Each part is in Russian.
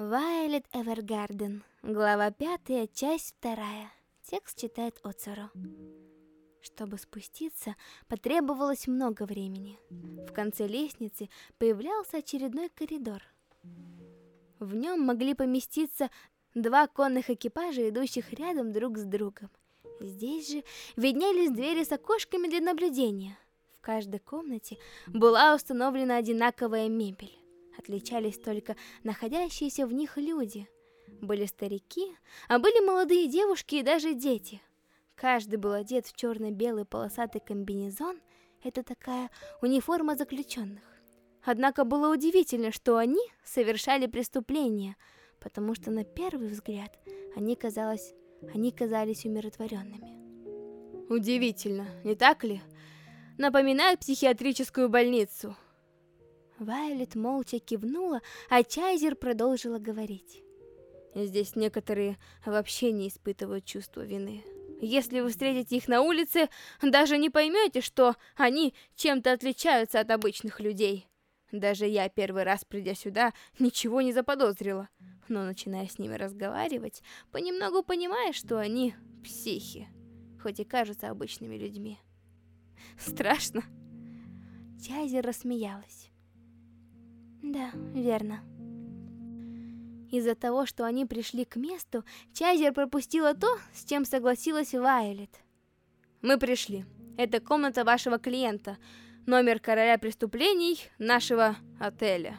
Вайлет Эвергарден. Глава пятая, часть вторая. Текст читает Оцаро. Чтобы спуститься, потребовалось много времени. В конце лестницы появлялся очередной коридор. В нем могли поместиться два конных экипажа, идущих рядом друг с другом. Здесь же виднелись двери с окошками для наблюдения. В каждой комнате была установлена одинаковая мебель. Отличались только находящиеся в них люди. Были старики, а были молодые девушки и даже дети. Каждый был одет в черно-белый полосатый комбинезон. Это такая униформа заключенных. Однако было удивительно, что они совершали преступления, потому что на первый взгляд они, казалось, они казались умиротворенными. Удивительно, не так ли? Напоминает психиатрическую больницу. Вайлет молча кивнула, а Чайзер продолжила говорить. Здесь некоторые вообще не испытывают чувства вины. Если вы встретите их на улице, даже не поймете, что они чем-то отличаются от обычных людей. Даже я первый раз, придя сюда, ничего не заподозрила. Но начиная с ними разговаривать, понемногу понимаешь, что они психи, хоть и кажутся обычными людьми. Страшно. Чайзер рассмеялась. Да, верно. Из-за того, что они пришли к месту, Чайзер пропустила то, с чем согласилась Вайолет. Мы пришли. Это комната вашего клиента. Номер короля преступлений нашего отеля.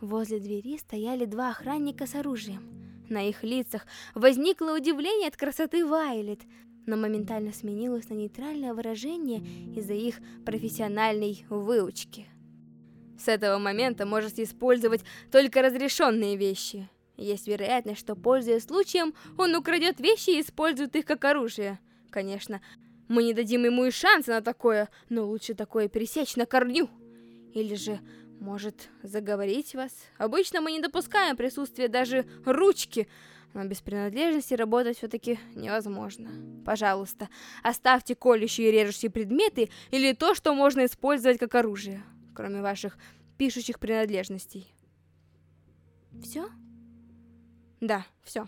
Возле двери стояли два охранника с оружием. На их лицах возникло удивление от красоты Вайлет, но моментально сменилось на нейтральное выражение из-за их профессиональной выучки. С этого момента можете использовать только разрешенные вещи. Есть вероятность, что, пользуясь случаем, он украдет вещи и использует их как оружие. Конечно, мы не дадим ему и шанса на такое, но лучше такое пересечь на корню. Или же, может, заговорить вас? Обычно мы не допускаем присутствия даже ручки, но без принадлежности работать все-таки невозможно. Пожалуйста, оставьте колющие и режущие предметы или то, что можно использовать как оружие кроме ваших пишущих принадлежностей. Все? Да, все.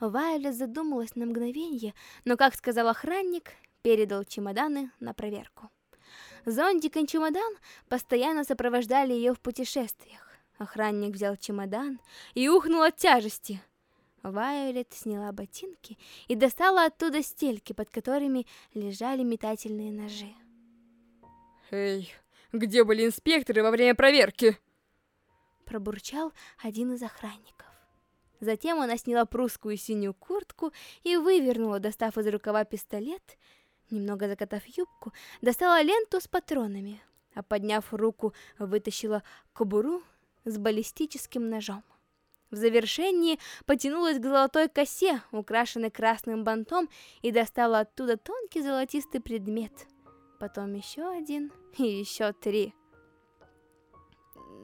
Вайолет задумалась на мгновение, но, как сказал охранник, передал чемоданы на проверку. Зонтик и чемодан постоянно сопровождали ее в путешествиях. Охранник взял чемодан и ухнул от тяжести. Вайолет сняла ботинки и достала оттуда стельки, под которыми лежали метательные ножи. Эй, где были инспекторы во время проверки? Пробурчал один из охранников. Затем она сняла прусскую синюю куртку и вывернула, достав из рукава пистолет. Немного закатав юбку, достала ленту с патронами, а подняв руку, вытащила кобуру с баллистическим ножом. В завершении потянулась к золотой косе, украшенной красным бантом, и достала оттуда тонкий золотистый предмет — потом еще один и еще три.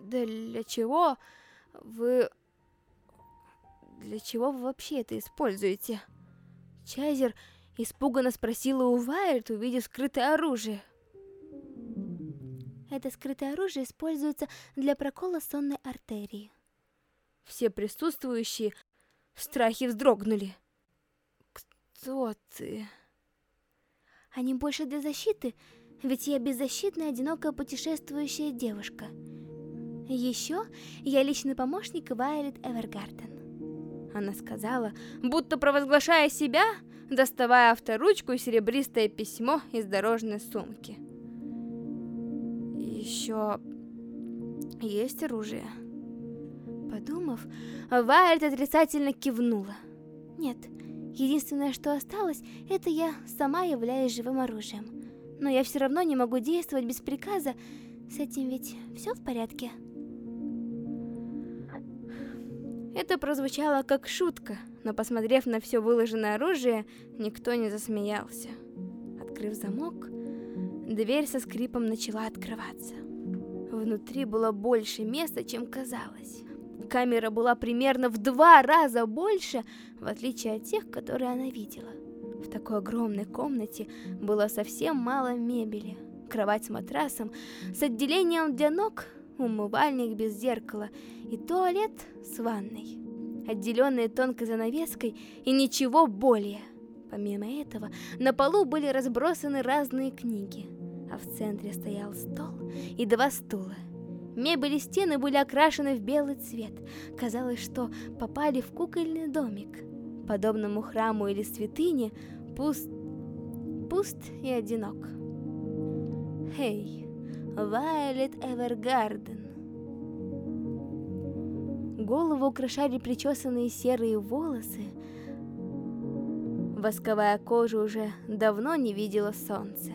Для чего вы... Для чего вы вообще это используете? Чайзер испуганно спросила у Вайлет, увидев скрытое оружие. Это скрытое оружие используется для прокола сонной артерии. Все присутствующие в страхе вздрогнули. Кто ты? Они больше для защиты, ведь я беззащитная, одинокая путешествующая девушка. Еще я личный помощник Вайлет Эвергарден. Она сказала, будто провозглашая себя, доставая авторучку и серебристое письмо из дорожной сумки. Еще есть оружие. Подумав, Вайлет отрицательно кивнула. Нет, Единственное, что осталось, это я сама являюсь живым оружием. Но я все равно не могу действовать без приказа. С этим ведь все в порядке? Это прозвучало как шутка, но посмотрев на все выложенное оружие, никто не засмеялся. Открыв замок, дверь со скрипом начала открываться. Внутри было больше места, чем казалось. Камера была примерно в два раза больше, в отличие от тех, которые она видела. В такой огромной комнате было совсем мало мебели. Кровать с матрасом, с отделением для ног, умывальник без зеркала и туалет с ванной, отделенные тонкой занавеской и ничего более. Помимо этого, на полу были разбросаны разные книги, а в центре стоял стол и два стула. Мебель и стены были окрашены в белый цвет. Казалось, что попали в кукольный домик. Подобному храму или святыне, пуст, пуст и одинок. Хей, Вайолет Эвергарден. Голову украшали причесанные серые волосы. Восковая кожа уже давно не видела солнца.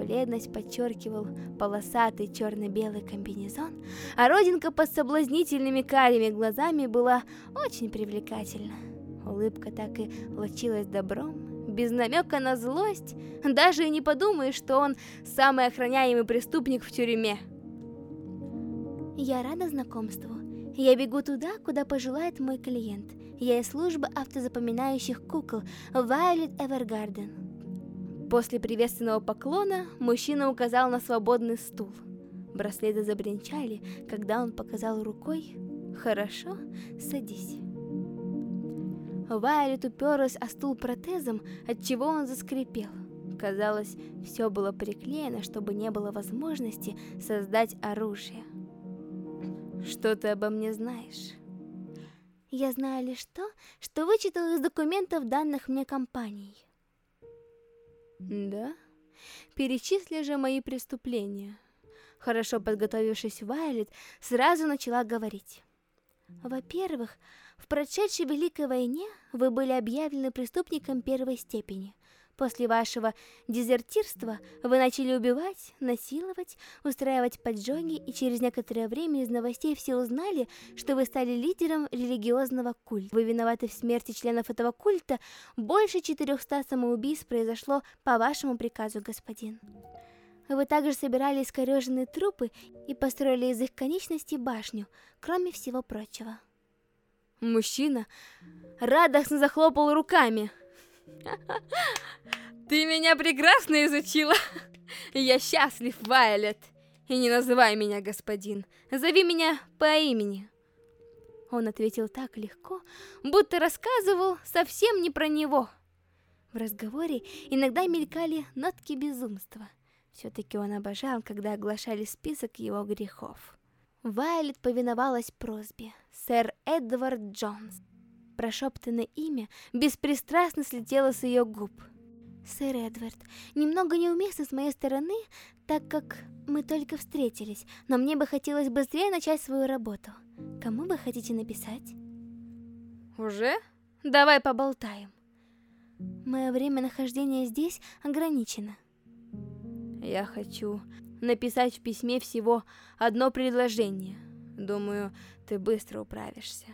Бледность подчеркивал полосатый черно-белый комбинезон, а родинка под соблазнительными карими глазами была очень привлекательна. Улыбка так и лучилась добром, без намека на злость, даже и не подумаешь, что он самый охраняемый преступник в тюрьме. Я рада знакомству. Я бегу туда, куда пожелает мой клиент. Я из службы автозапоминающих кукол Violet Evergarden. После приветственного поклона мужчина указал на свободный стул. Браслеты забринчали, когда он показал рукой «Хорошо, садись». Вайлет уперлась о стул протезом, от чего он заскрипел. Казалось, все было приклеено, чтобы не было возможности создать оружие. «Что ты обо мне знаешь?» «Я знаю лишь то, что вычитал из документов, данных мне компанией». Да? Перечисли же мои преступления. Хорошо подготовившись, Вайлет сразу начала говорить. Во-первых, в прошедшей Великой войне вы были объявлены преступником первой степени. После вашего дезертирства вы начали убивать, насиловать, устраивать поджоги, и через некоторое время из новостей все узнали, что вы стали лидером религиозного культа. Вы виноваты в смерти членов этого культа. Больше 400 самоубийств произошло по вашему приказу, господин. Вы также собирали искореженные трупы и построили из их конечностей башню, кроме всего прочего. Мужчина радостно захлопал руками. Ты меня прекрасно изучила. Я счастлив, Вайлет. И не называй меня господин. Зови меня по имени. Он ответил так легко, будто рассказывал совсем не про него. В разговоре иногда мелькали нотки безумства. Все-таки он обожал, когда оглашали список его грехов. Вайлет повиновалась просьбе. Сэр Эдвард Джонс. Прошептанное имя беспристрастно слетело с ее губ. «Сэр Эдвард, немного неуместно с моей стороны, так как мы только встретились, но мне бы хотелось быстрее начать свою работу. Кому вы хотите написать?» «Уже? Давай поболтаем». Мое время нахождения здесь ограничено. Я хочу написать в письме всего одно предложение. Думаю, ты быстро управишься.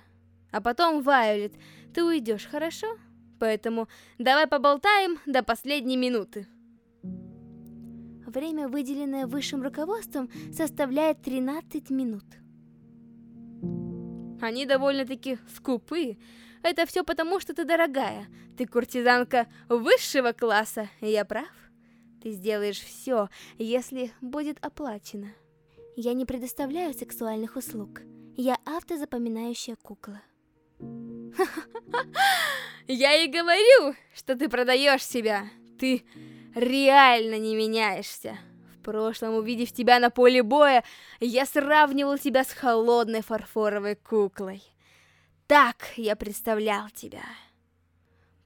А потом, Вайолет, ты уйдешь, хорошо? Поэтому давай поболтаем до последней минуты. Время, выделенное высшим руководством, составляет 13 минут. Они довольно-таки скупы. Это все потому, что ты дорогая. Ты куртизанка высшего класса, я прав? Ты сделаешь все, если будет оплачено. Я не предоставляю сексуальных услуг. Я автозапоминающая кукла. Я и говорю, что ты продаешь себя. Ты реально не меняешься. В прошлом, увидев тебя на поле боя, я сравнивал тебя с холодной фарфоровой куклой. Так я представлял тебя.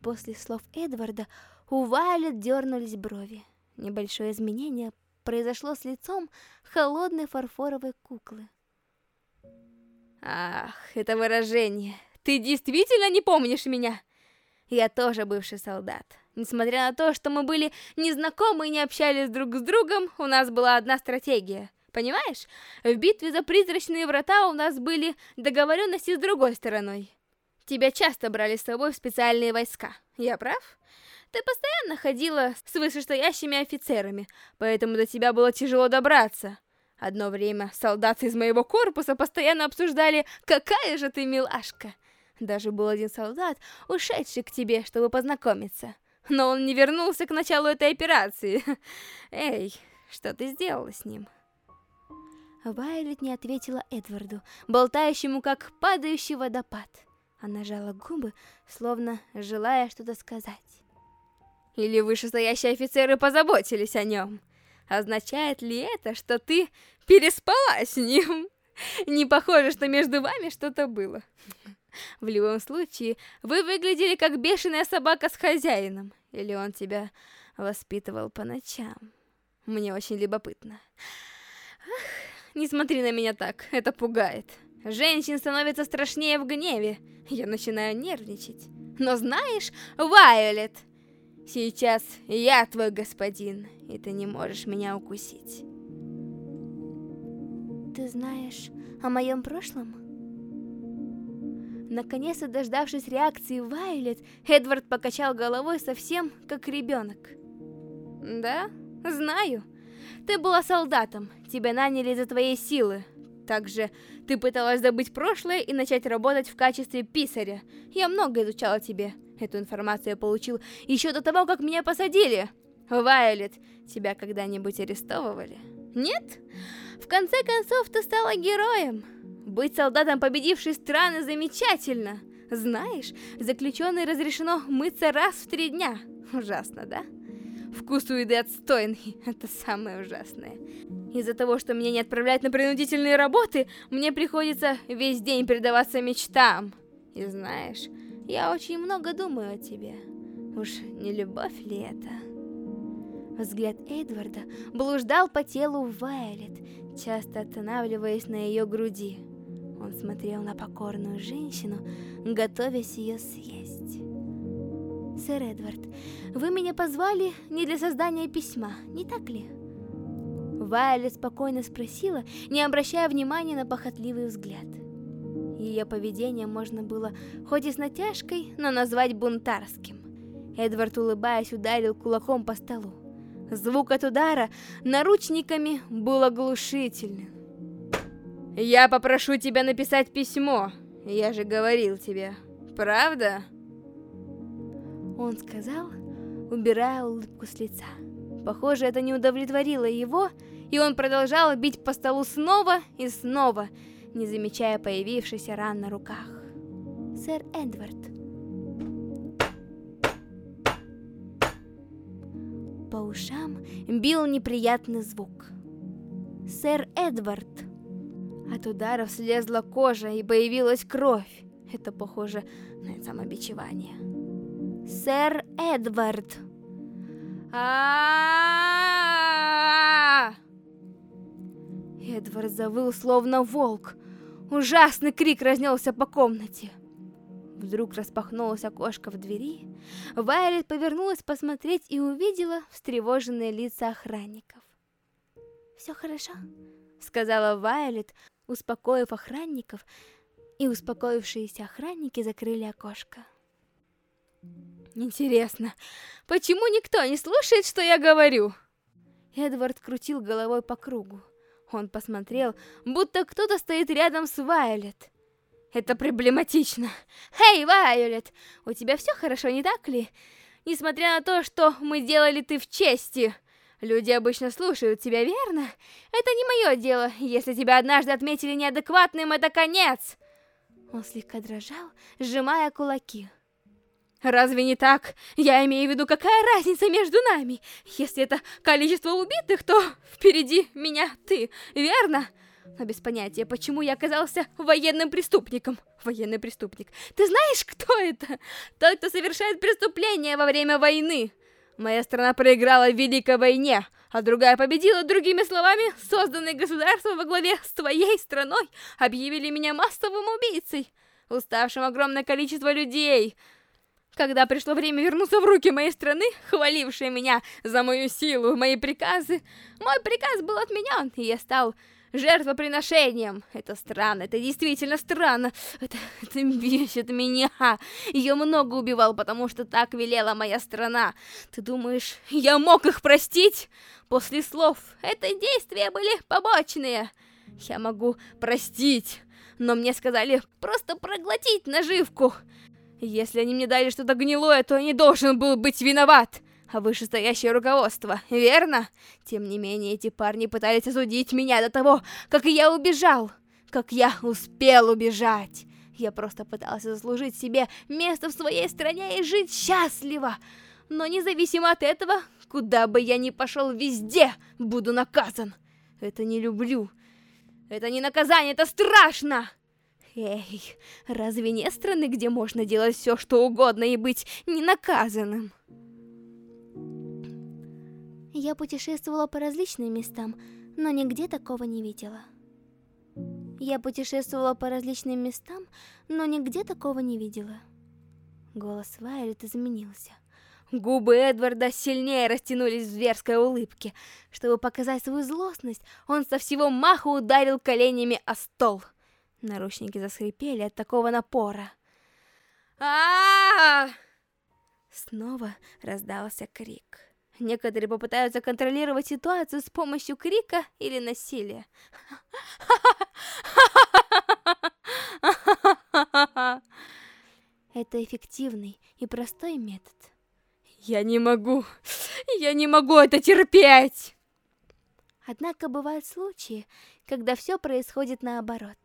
После слов Эдварда у Вайлет дернулись брови. Небольшое изменение произошло с лицом холодной фарфоровой куклы. Ах, это выражение. Ты действительно не помнишь меня? Я тоже бывший солдат. Несмотря на то, что мы были незнакомы и не общались друг с другом, у нас была одна стратегия. Понимаешь? В битве за призрачные врата у нас были договоренности с другой стороной. Тебя часто брали с собой в специальные войска. Я прав? Ты постоянно ходила с вышестоящими офицерами, поэтому до тебя было тяжело добраться. Одно время солдаты из моего корпуса постоянно обсуждали, какая же ты милашка. Даже был один солдат, ушедший к тебе, чтобы познакомиться. Но он не вернулся к началу этой операции. Эй, что ты сделала с ним? Вайлет не ответила Эдварду, болтающему как падающий водопад. Она жала губы, словно желая что-то сказать. Или вышестоящие офицеры позаботились о нем? Означает ли это, что ты переспала с ним? Не похоже, что между вами что-то было. В любом случае, вы выглядели как бешеная собака с хозяином. Или он тебя воспитывал по ночам. Мне очень любопытно. Ах, не смотри на меня так, это пугает. Женщин становится страшнее в гневе. Я начинаю нервничать. Но знаешь, Вайолет, сейчас я твой господин, и ты не можешь меня укусить. Ты знаешь о моем прошлом? Наконец-то дождавшись реакции Вайлет, Эдвард покачал головой совсем как ребенок. Да, знаю. Ты была солдатом, тебя наняли за твоей силы. Также ты пыталась забыть прошлое и начать работать в качестве писаря. Я много изучала тебе. Эту информацию я получил еще до того, как меня посадили. Вайлет, тебя когда-нибудь арестовывали? Нет? В конце концов, ты стала героем. Быть солдатом победившей страны замечательно. Знаешь, заключенной разрешено мыться раз в три дня. Ужасно, да? Вкус у еды отстойный, это самое ужасное. Из-за того, что меня не отправляют на принудительные работы, мне приходится весь день предаваться мечтам. И знаешь, я очень много думаю о тебе. Уж не любовь ли это? Взгляд Эдварда блуждал по телу Вайлет, часто останавливаясь на ее груди. Он смотрел на покорную женщину, готовясь ее съесть. «Сэр Эдвард, вы меня позвали не для создания письма, не так ли?» Вайолет спокойно спросила, не обращая внимания на похотливый взгляд. Ее поведение можно было, хоть и с натяжкой, но назвать бунтарским. Эдвард, улыбаясь, ударил кулаком по столу. Звук от удара наручниками был оглушительным. Я попрошу тебя написать письмо. Я же говорил тебе. Правда? Он сказал, убирая улыбку с лица. Похоже, это не удовлетворило его, и он продолжал бить по столу снова и снова, не замечая появившейся ран на руках. Сэр Эдвард. По ушам бил неприятный звук. Сэр Эдвард. От ударов слезла кожа и появилась кровь. Это похоже на самобичевание. Сэр Эдвард. а Эдвард завыл, словно волк. Ужасный крик разнесся по комнате. Вдруг распахнулось окошко в двери. Вайлет повернулась посмотреть и увидела встревоженные лица охранников. «Все хорошо?» — сказала Вайлет, успокоив охранников, и успокоившиеся охранники закрыли окошко. Интересно, почему никто не слушает, что я говорю? Эдвард крутил головой по кругу. Он посмотрел, будто кто-то стоит рядом с Вайолет. Это проблематично. Эй, Вайолет, у тебя все хорошо, не так ли? Несмотря на то, что мы делали ты в чести, Люди обычно слушают тебя, верно? Это не мое дело. Если тебя однажды отметили неадекватным, это конец. Он слегка дрожал, сжимая кулаки. Разве не так? Я имею в виду, какая разница между нами? Если это количество убитых, то впереди меня ты, верно? Но без понятия, почему я оказался военным преступником. Военный преступник. Ты знаешь, кто это? Тот, кто совершает преступления во время войны. Моя страна проиграла в Великой войне, а другая победила, другими словами, созданные государства во главе с твоей страной объявили меня массовым убийцей, уставшим огромное количество людей. Когда пришло время вернуться в руки моей страны, хвалившей меня за мою силу, мои приказы, мой приказ был отменен, и я стал жертвоприношением. Это странно, это действительно странно. Это, это бесит меня. Ее много убивал, потому что так велела моя страна. Ты думаешь, я мог их простить? После слов, это действия были побочные. Я могу простить, но мне сказали просто проглотить наживку. Если они мне дали что-то гнилое, то я не должен был быть виноват. А вышестоящее руководство, верно? Тем не менее, эти парни пытались осудить меня до того, как я убежал. Как я успел убежать. Я просто пытался заслужить себе место в своей стране и жить счастливо. Но независимо от этого, куда бы я ни пошел, везде буду наказан. Это не люблю. Это не наказание, это страшно! Эй, разве не страны, где можно делать все, что угодно и быть ненаказанным? Я путешествовала по различным местам, но нигде такого не видела. Я путешествовала по различным местам, но нигде такого не видела. Голос Вайлет изменился. Губы Эдварда сильнее растянулись в зверской улыбке. Чтобы показать свою злостность, он со всего маха ударил коленями о стол. Наручники заскрипели от такого напора. а, -а, -а, Снова раздался крик. Некоторые попытаются контролировать ситуацию с помощью крика или насилия. Это эффективный и простой метод. Я не могу, я не могу это терпеть! Однако бывают случаи, когда все происходит наоборот.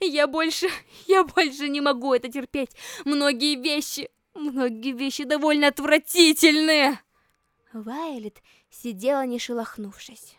Я больше, я больше не могу это терпеть. Многие вещи, многие вещи довольно отвратительные. Вайлет сидела не шелохнувшись.